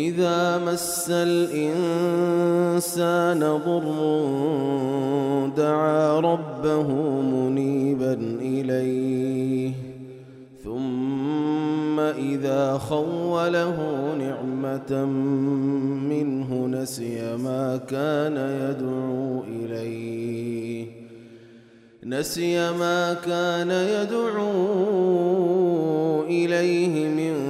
وإذا مس الإنسان ضر دعا ربه منيبا إليه ثم إذا خوله نعمة منه نسي ما كان يدعو إليه نسي ما كان يدعو إليه من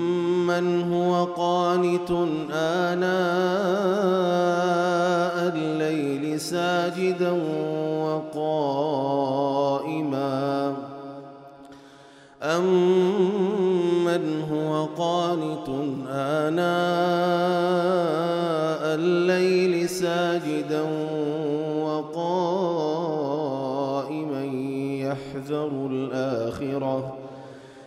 أمن هو قانت آناء الليل ساجدا وقائما. أمن هو قانت آناء الليل ساجدا وقائما يحذر الآخرة.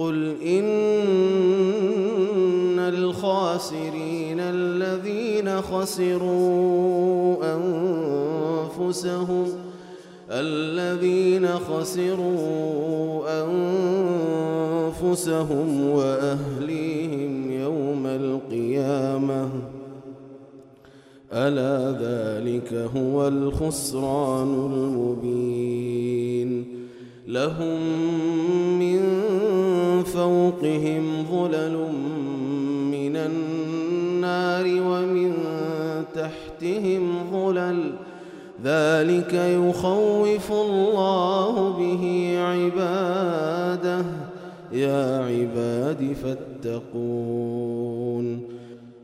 قل إن الخاسرين الذين خسروا أنفسهم الذين خسروا أنفسهم وأهليهم يوم القيامة ألا ذلك هو الخسران المبين لهم من فوقهم ظلل من النار ومن تحتهم ظلل. ذلك يخوف الله به عباده. يا عباد فاتقون.